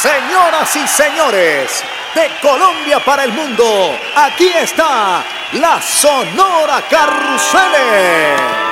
Señoras y señores, de Colombia para el mundo, aquí está la Sonora Carruseles.